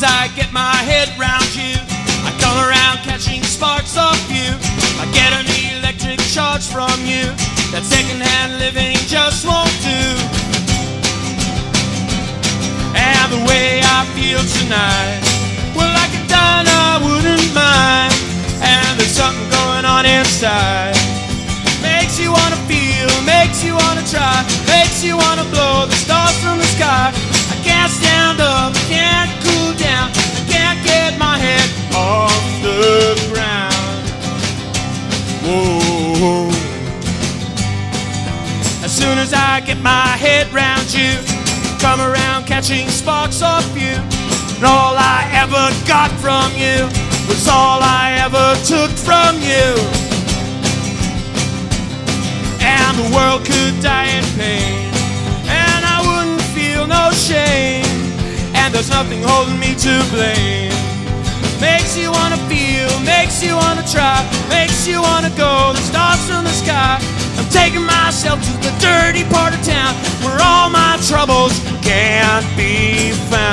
as I get my head round you, I come around catching sparks off you. I get an electric charge from you. That secondhand living just won't do. And the way I feel tonight, well, like a dime, I wouldn't mind. And there's something going on inside. Makes you wanna feel, makes you wanna try, makes you wanna blow soon as I get my head round you, come around catching sparks off you. And all I ever got from you was all I ever took from you. And the world could die in pain, and I wouldn't feel no shame. And there's nothing holding me to blame. Makes you wanna feel, makes you wanna try, makes you wanna go. Taking myself to the dirty part of town where all my troubles can't be found.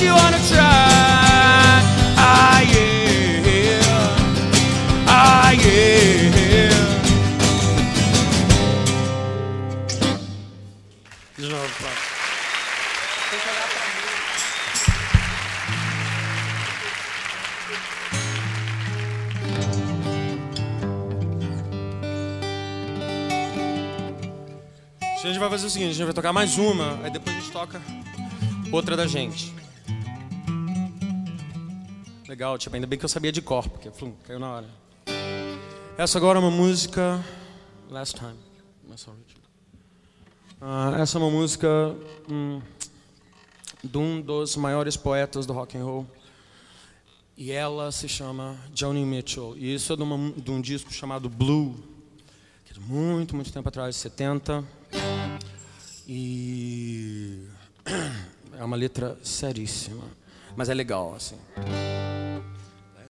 You wanna try. Ah, yeah. Ah, yeah. De novo. A gente vai fazer o seguinte, a gente vai tocar mais uma, aí depois a gente toca outra da gente. Legal, tipo, ainda bem que eu sabia de cor, porque flum, caiu na hora. Essa agora é uma música. Last time. Ah, essa é uma música hum, de um dos maiores poetas do rock and roll. E ela se chama Joni Mitchell. E isso é de, uma- de um disco chamado Blue, que é de muito, muito tempo atrás, 70. E é uma letra seríssima, mas é legal, assim.